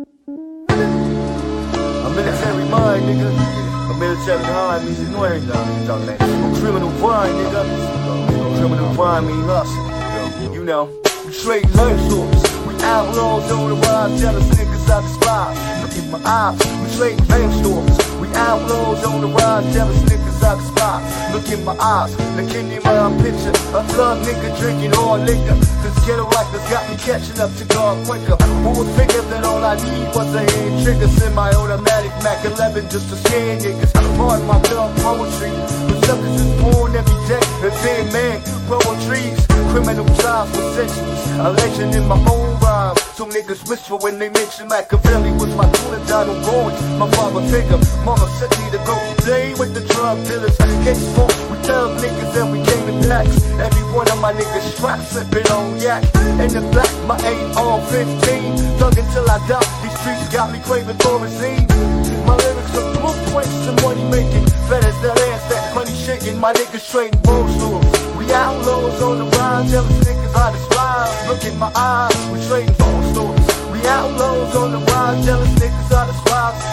A military mind, nigga. A military mind means ignoring y'all niggas talking that. A criminal mind, nigga. A criminal mind mean hustle. You know, we straight source. We outlaws on the rise, jealous niggas I despise. Look in my eyes, we straight fame stores. We outlaws on the rise, jealous niggas I despise. Look in my eyes, look in my picture. A thug nigga drinking all liquor. Ghetto life has got me catching up to God quicker. Who would figure that all I need was a hand trigger? Semi-automatic Mac 11 just to scare niggas. Pardon my dumb poetry. But suckers is born every day. And then man, trees. Criminal trials for centuries. A legend in my own rhyme. So niggas whisper when they mention Machiavelli was my tutor, Donald Goines, my father figure. Mama sent me to go play with the drug dealers. Smoke, we thug niggas and we came Every one of my niggas strapped, sipping on yak. In the black, my all 15. Thug until I die. These streets got me craving Thorazine. My lyrics are blueprints to money making. Better that ass, that money shaking. My niggas trading ball stores. We outlaws on the rise, jealous niggas I despise. Look in my eyes, we trading phone stores. We outlaws on the rise, jealous niggas I despise.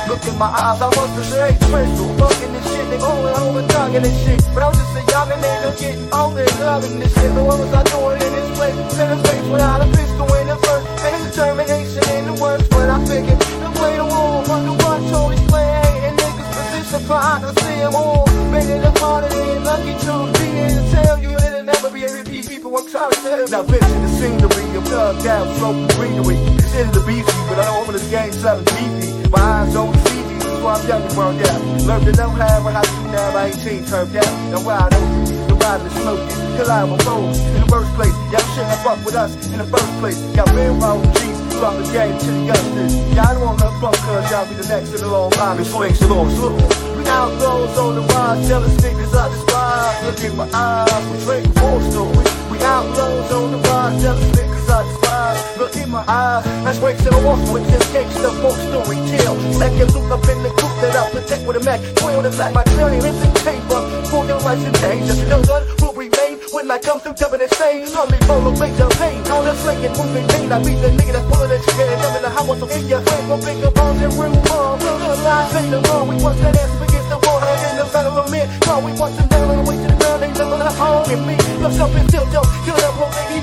Look in my eyes, I must have straight crystal. Fucking this shit, they going oh, over talking this shit. But I'm just a young nigga getting older loving this shit. But what was I doing in this place? In the face without a pistol in the first. And determination in the worst. But I figured the way the war, wonder what always play hating niggas position for I see them all. Making them harder than lucky to be here to tell you it'll never be a repeat. People I'm trying to tell. Now vision the scenery of thug down, smoking greenery. Consider the beefy, but I know over this game selling beefy. My eyes on the TV, that's why I'm young and burned out. Learned to know how and to do now by 18 turned out. Now wide open, the riding and smoking, collide with foes in the first place. Y'all shouldn't have fucked with us in the first place. Got railroad G's throughout the game to the youngsters. Y'all don't want no fun cause y'all be the next in the long line. This swings along slow. We outlaws on the rise, jealous niggas I despise. Look in my eyes, we trading war stories. We outlaws on the rise, jealous niggas Look in my eyes, that's breaks in the walk with this gangsta folk story tale. Second look up in the coop that I protect with a Mac. Twin the back, my journey is in chamber. For your life in danger, no one will remain when I come through jumping insane. On me full of major pain, on the slinging, moving pain. I be the nigga that's pulling the trigger and dumping the house in your face. One bigger bones and room bomb. The lies the wrong, we want that ass against the wall. And in the government, call we want them down on the way to the ground. They level the home in me. Up and still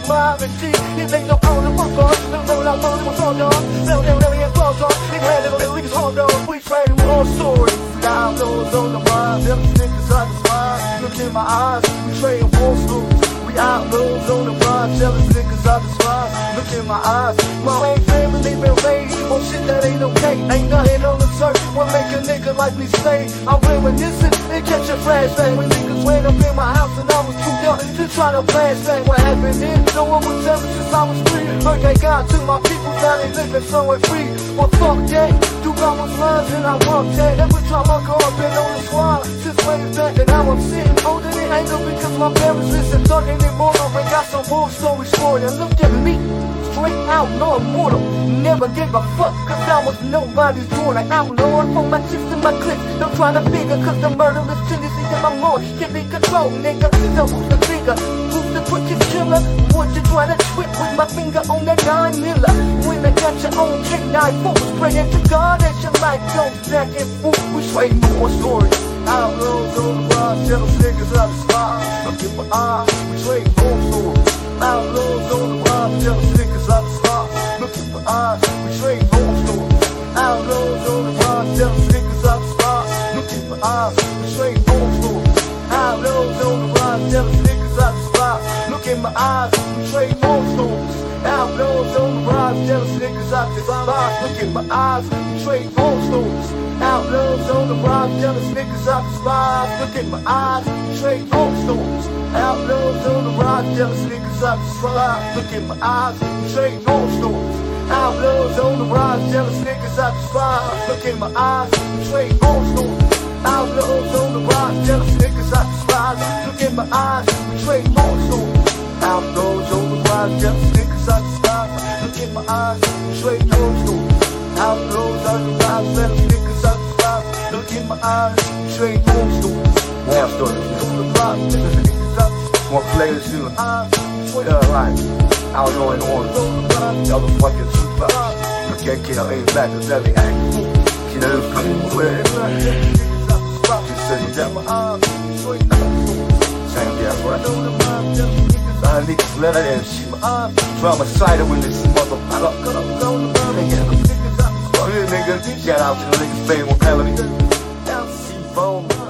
don't kill them, hope they eat my and G. If they don't own fuck on, the roll out, roll it was all done. Fell down, really, and on. They had little niggas hard on. We trading war stories. Down those on the rise, them niggas I despise. Look in my eyes, we trading war stories. We outlaws on the rise, jealous niggas I despise. Look in my eyes, my whole family been raised on shit that ain't okay. Ain't nothing on the surface What make a nigga like me say I'm reminiscent and catch a flashback when niggas went up in my house and I was too young to try to flashback what happened then. No one tell me since I was three. Heard they got to my people, now they living somewhere free. Well, fuck that. Do got my lines and I walk that. Every time I go up been on the squad since way back and now I'm sitting holding it anger because my parents listen talking anymore. I got some more stories for you. Look at me. Straight out, no immortal. Never gave a fuck, cause I was nobody's daughter. Outlaw for my chips and my clips. Don't try to figure, cause the murderous tendency in my more can be controlled, nigga. So who's the figure? Who's the quickest killer? Would you try to trip with my finger on that nine miller? When I got your own K94, praying to God that your life goes back and forth. We straight more stories. Outlaws on the rise, jealous niggas out the spot. Look in my eyes, we trade more stories. Outlaws on the rise, jealous niggas the spot. Look in my eyes, we trade more stories. Outlaws on the rise, jealous niggas the spot. Look in my eyes, we trade more stories. Outlaws on the rise, jealous niggas the spot. Look in my eyes, we trade more stories. Outlaws on the rise, jealous niggas the spot. Look in my eyes, we trade more stories. Outlaws on the rise, jealous niggas the spot. Look in my eyes, trade more stories. Outlaws on the rise, jealous niggas the spot. Look in my eyes, trade more stories. Outlaws on the rise, jealous niggas the spot. Look in my eyes, we trade more. Outlaws on the rise, jealous niggas the spot. Look in my eyes, trade more stories. Outlaws on the rise, jealous niggas the spot. Look in my eyes, trade more stories. Outlaws on the rise, jealous niggas. Look in my eyes, we trade more stories. More stories. On the rise, jealous niggas out the spot. More players too. Eyes, we trade Yeah, right. Outlawing one. on the rise, Y'all the fucking super. Can't get out ain't back, cause every act. She never fucking where. She said, you got my arms. Same gas, right? I niggas let her in, she my arms. Drama when this motherfucker. Fuck it, nigga. Shout out to the niggas playing with Melody phone.